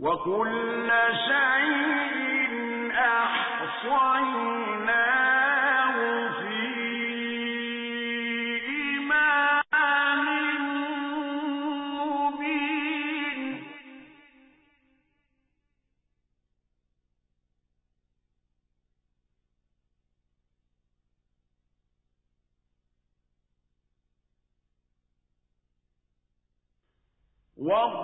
وكل شيء أحصيناه في إمام مبين. واضرب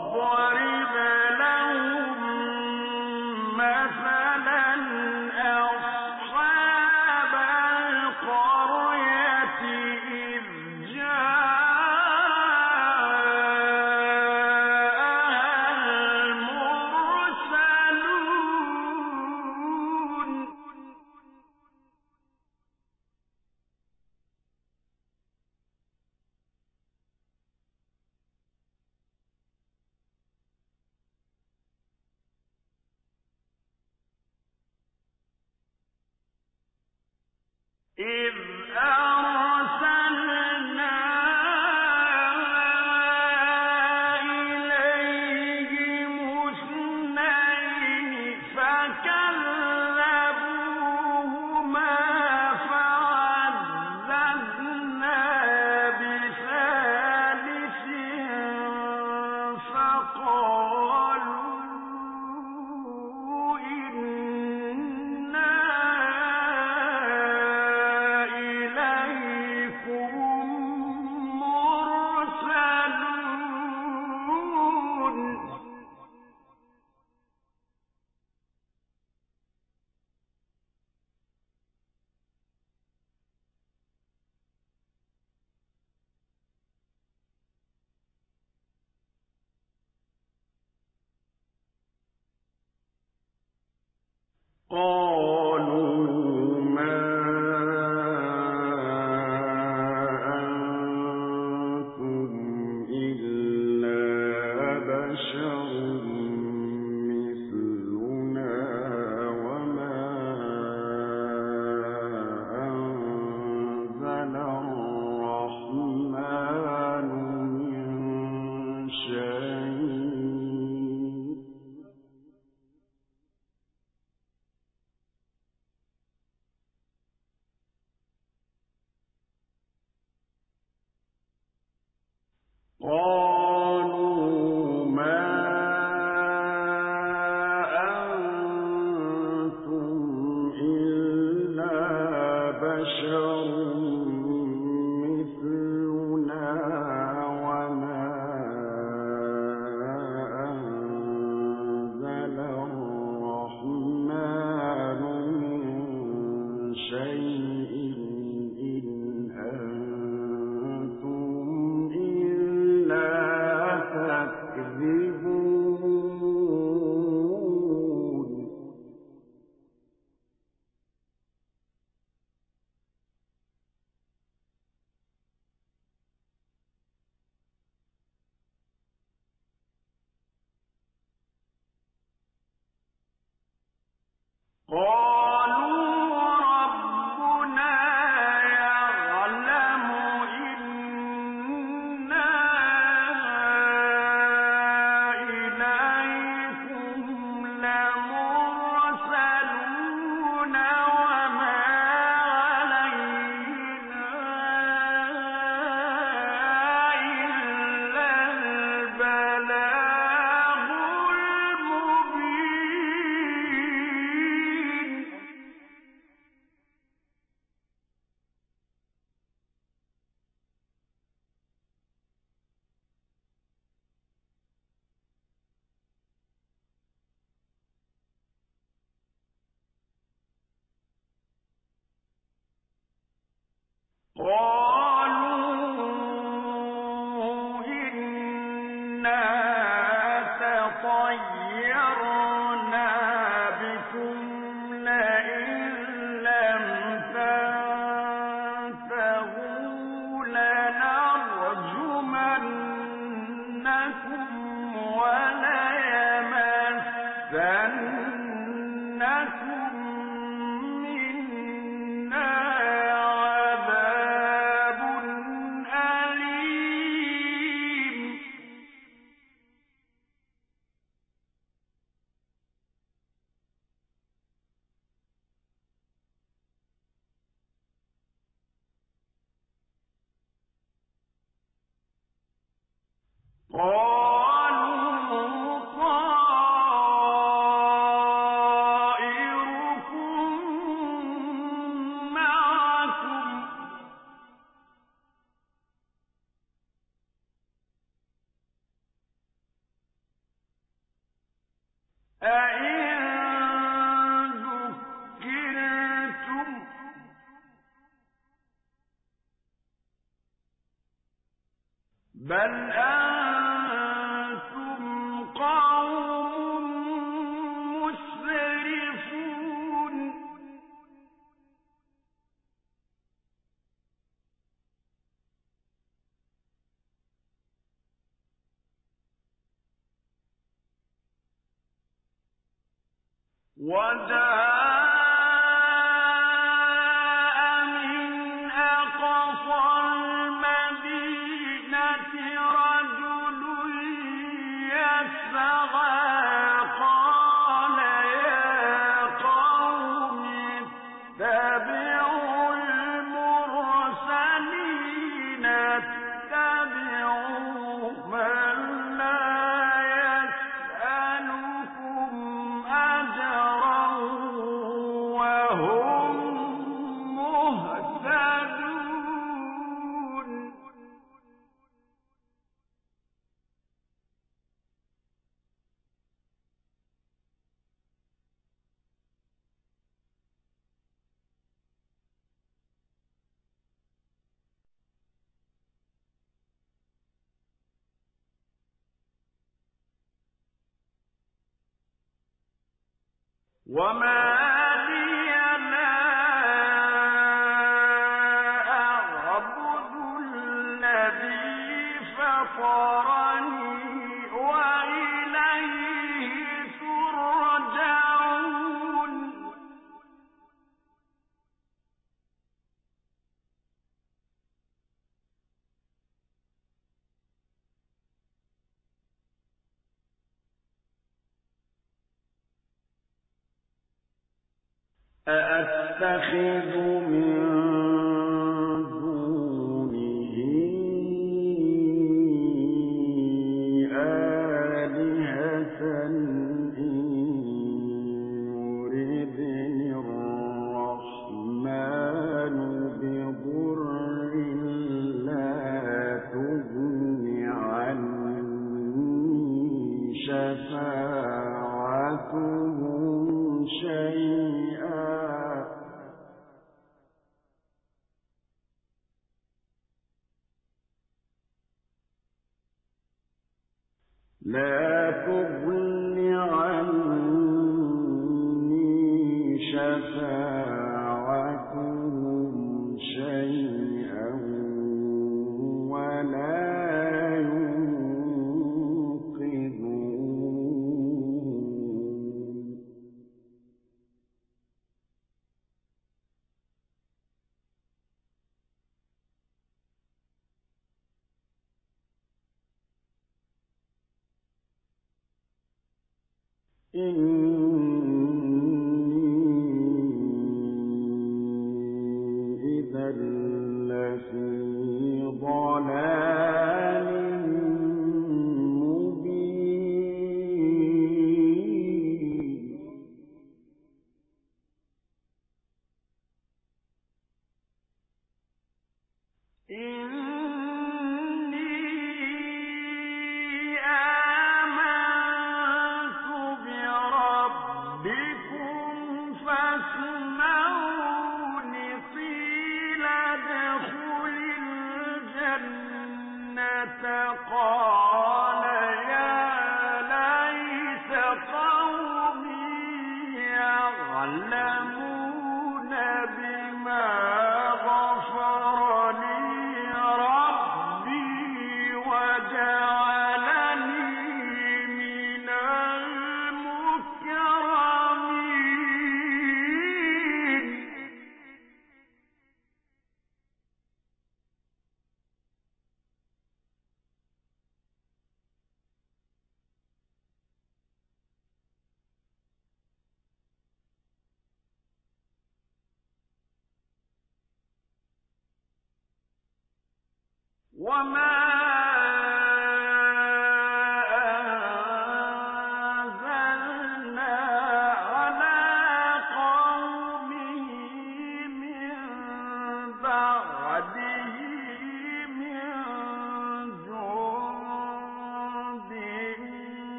وما أأتخذ إن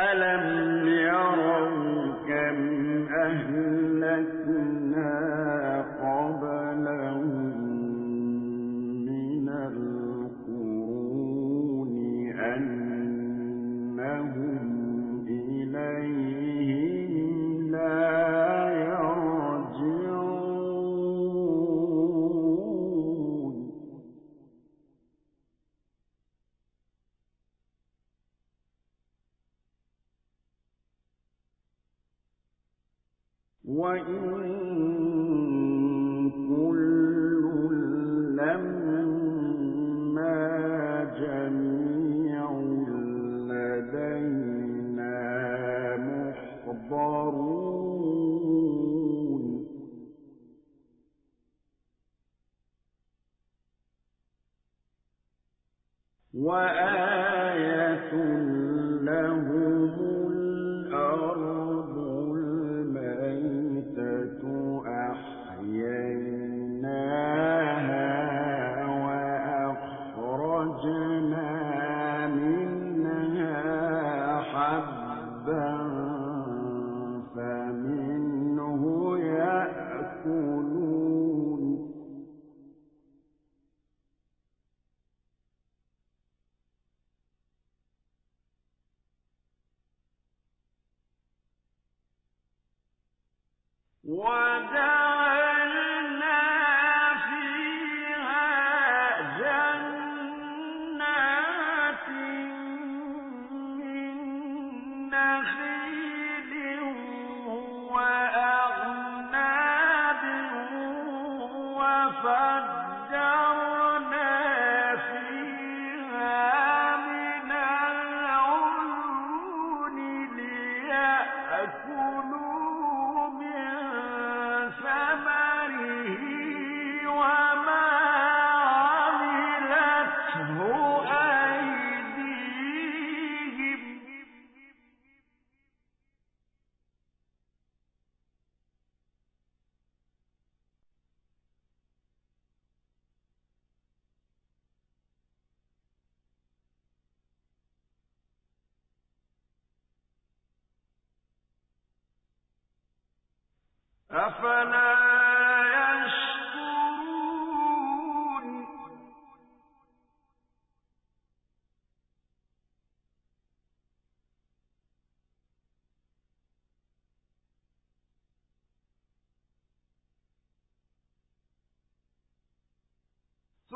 ألم سبحان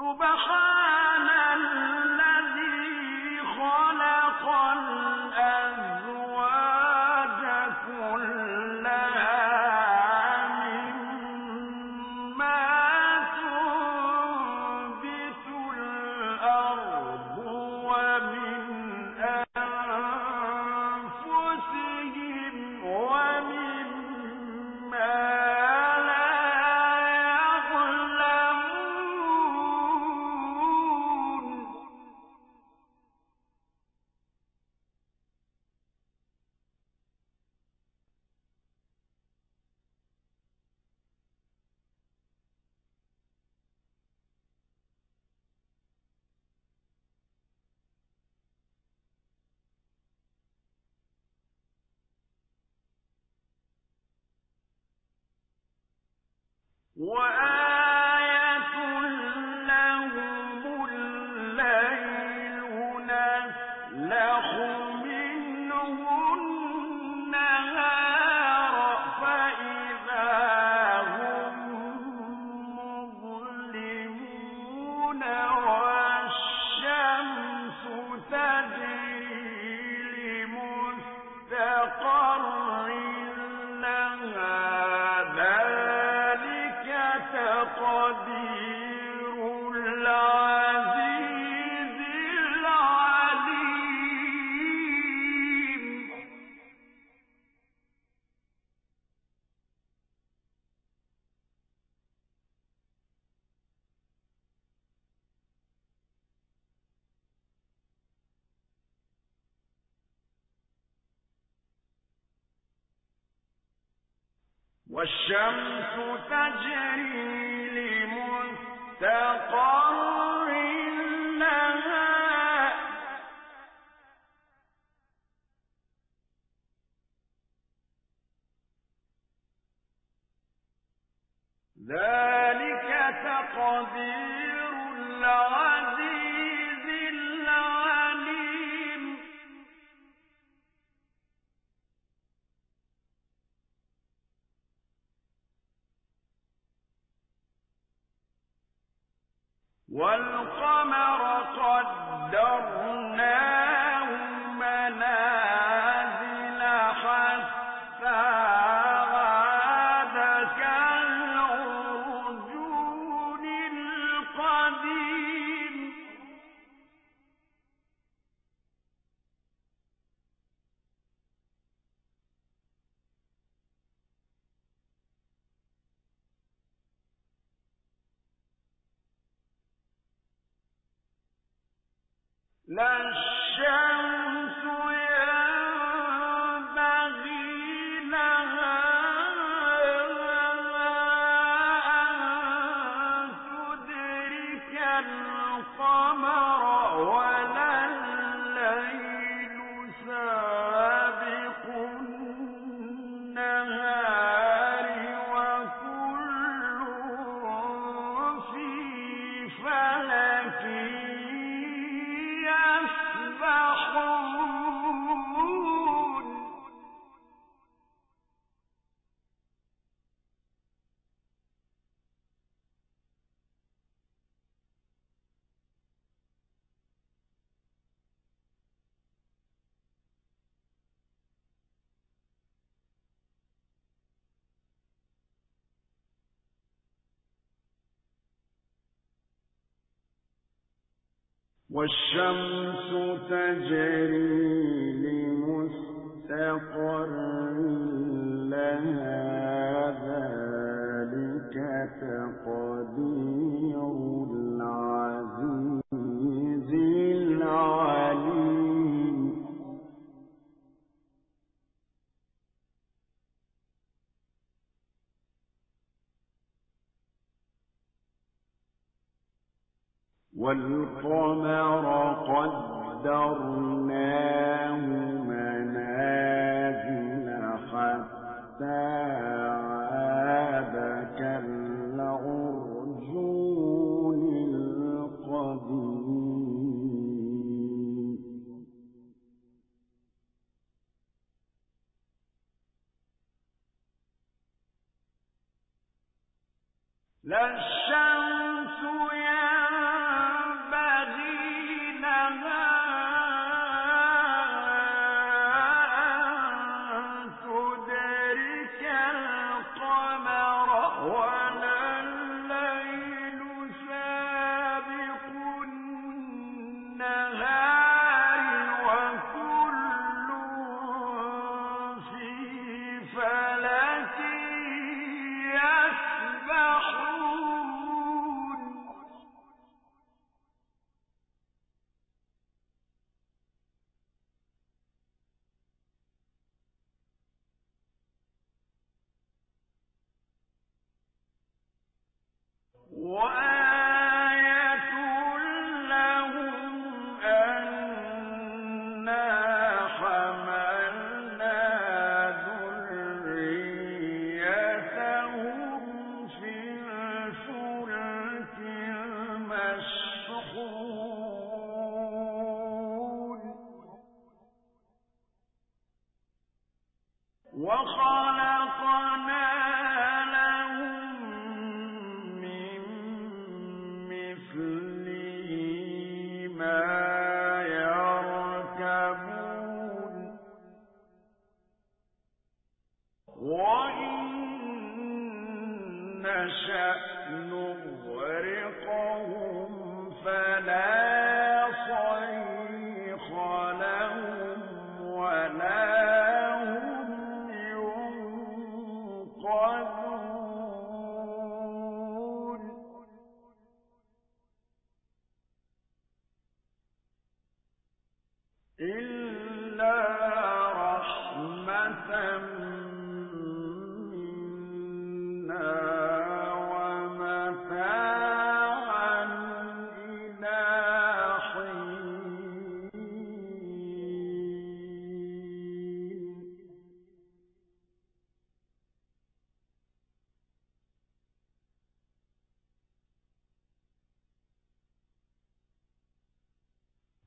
سبحان لا والشمس تجري لمستقر لها ذلك تقدير. والقمر قدرناه. What?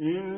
إن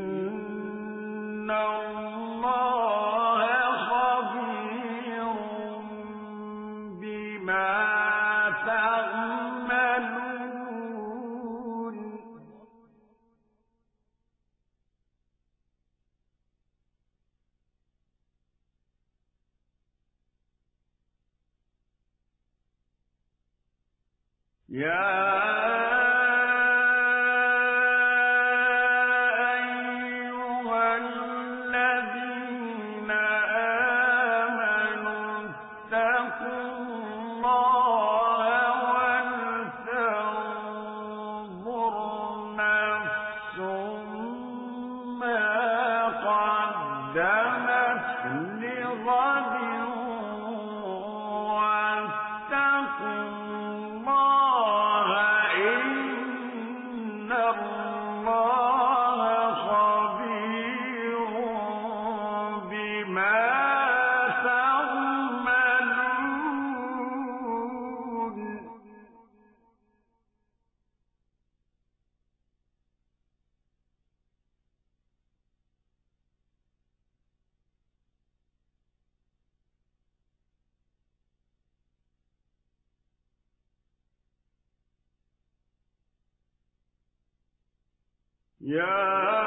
Yeah.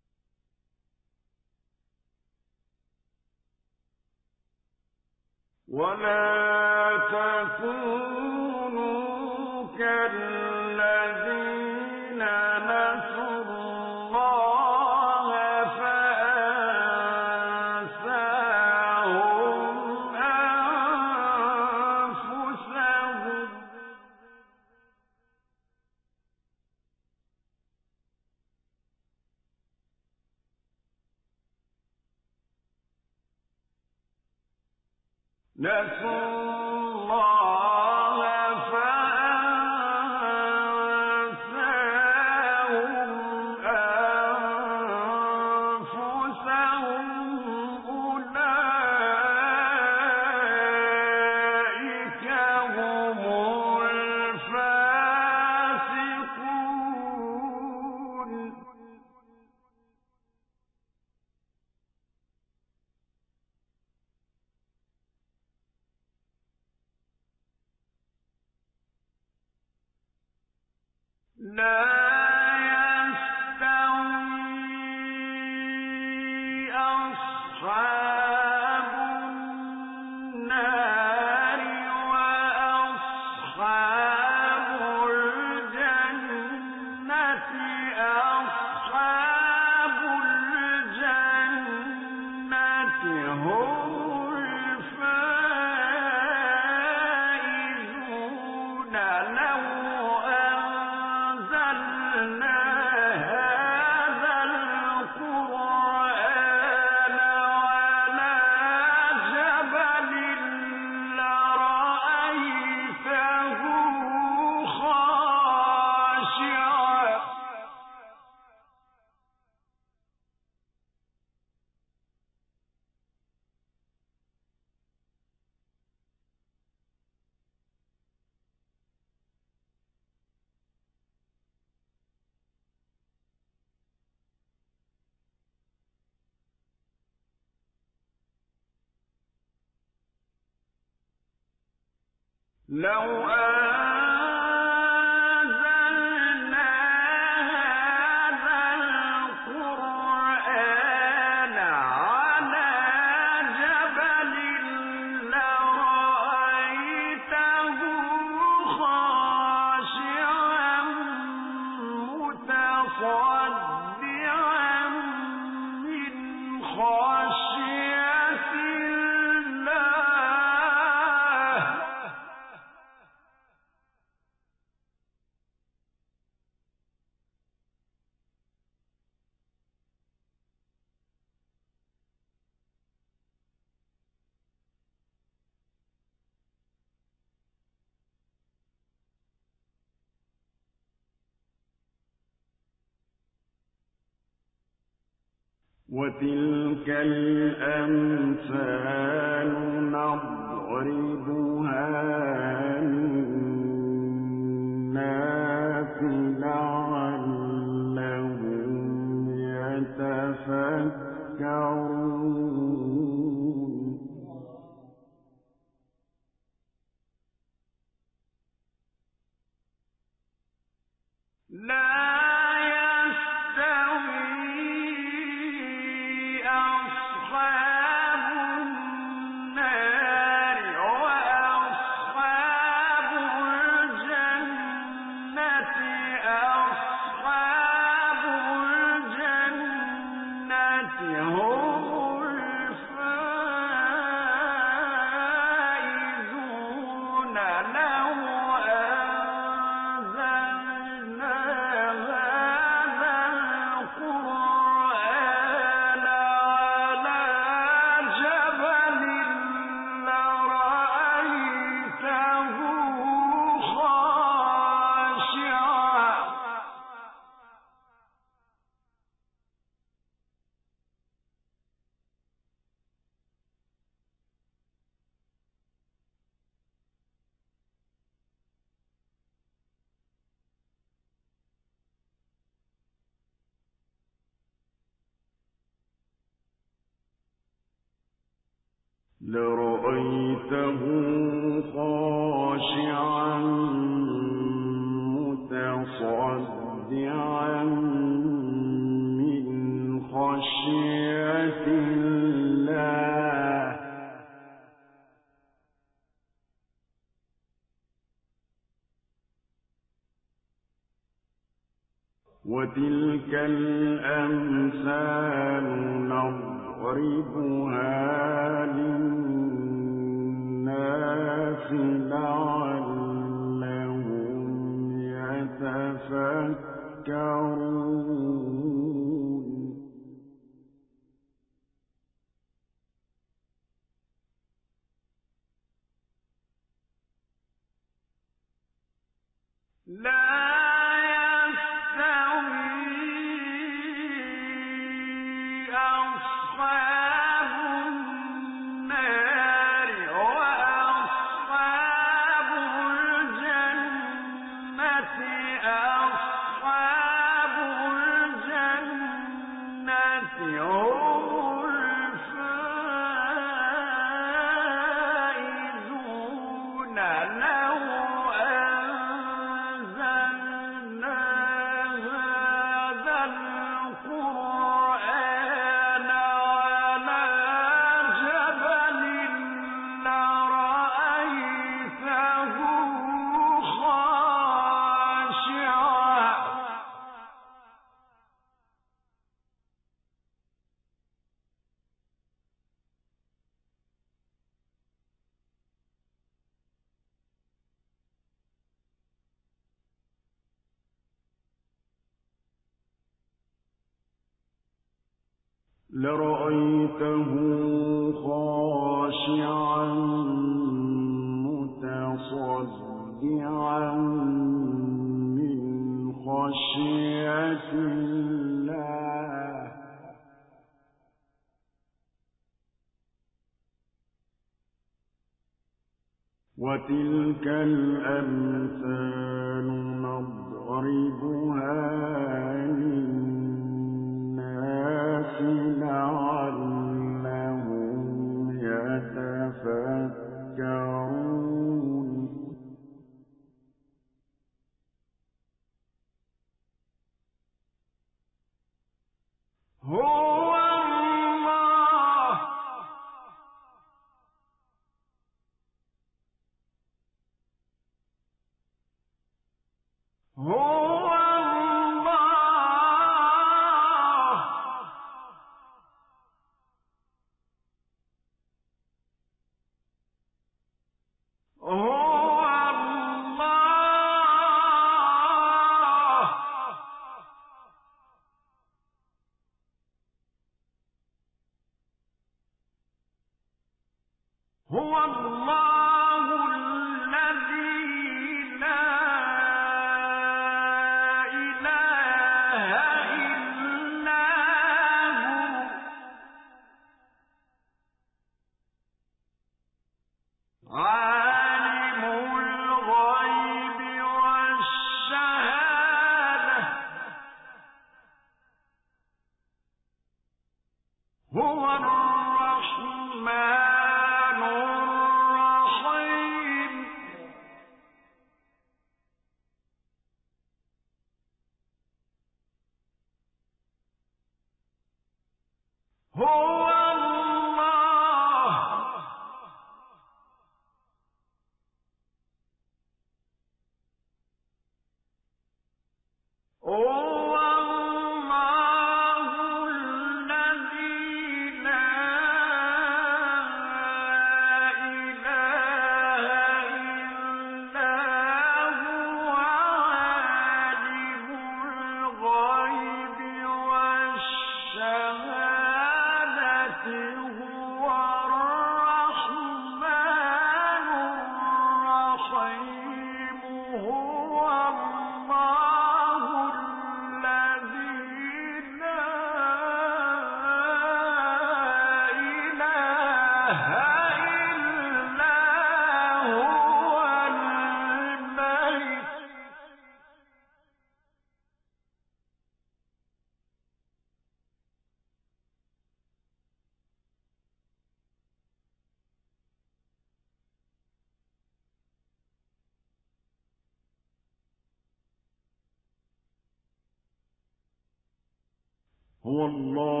والله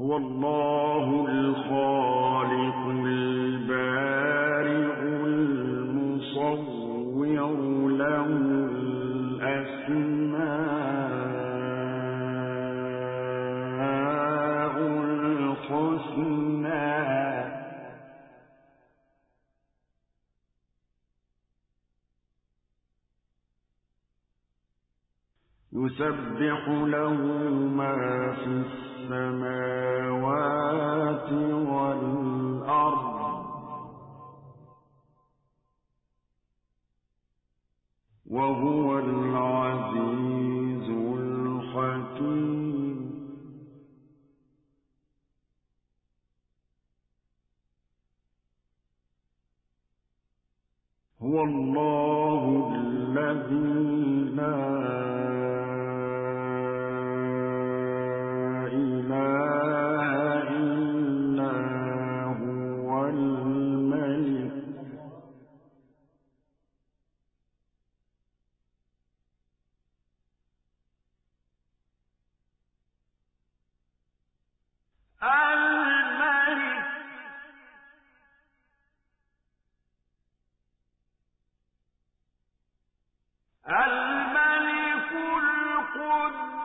هو الله الخالق البارئ المصور له الأسماء الحسنى. يسبح له ما في السماء السماوات والأرض. وهو العزيز الحكيم. هو الله الذي هو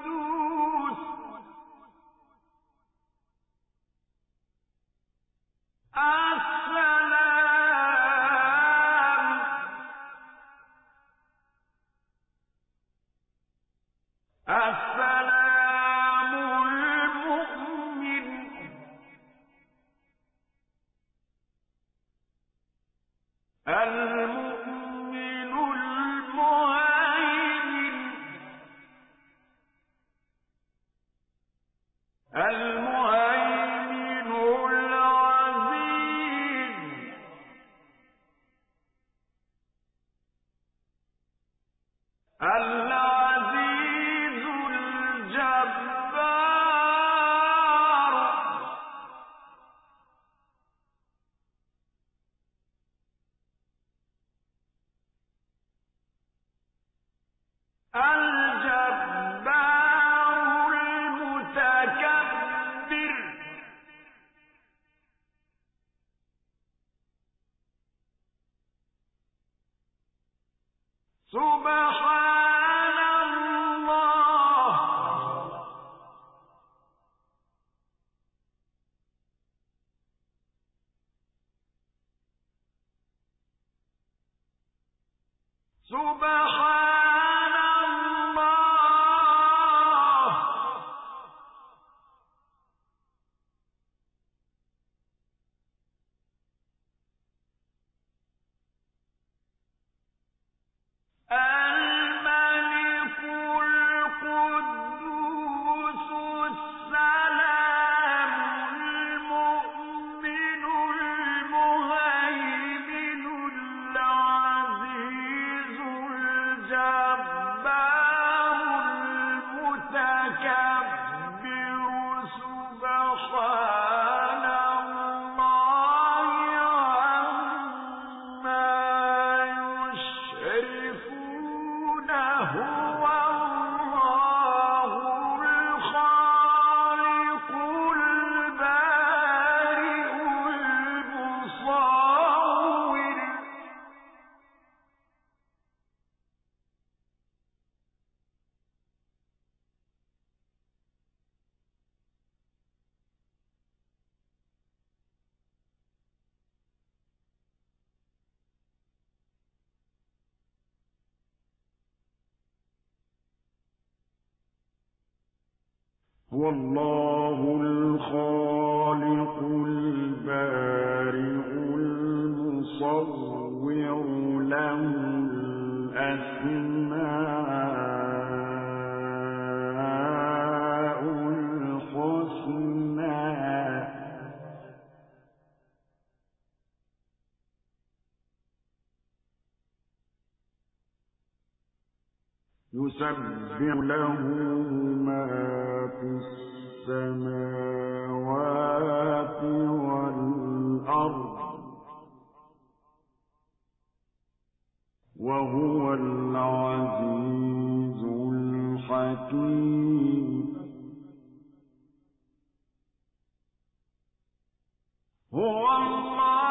الله وهو العزيز الحكيم. هو الله